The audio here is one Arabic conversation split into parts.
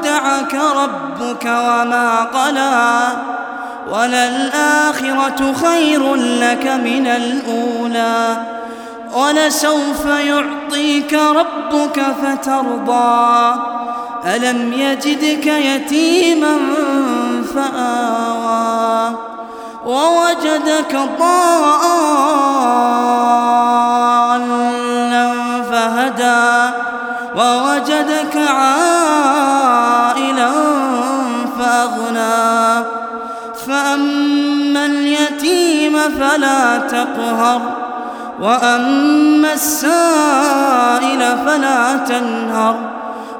ودعك ربك وما قلى وللآخرة خير لك من الأولى ولسوف يعطيك ربك فترضى ألم يجدك يتيما فآوى ووجدك ضالا فهدى ووجدك عائلا فلا تقهر وأما السائل فلا تنهر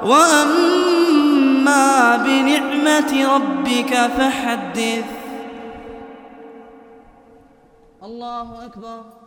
وأما بنعمة ربك فحدث. الله أكبر.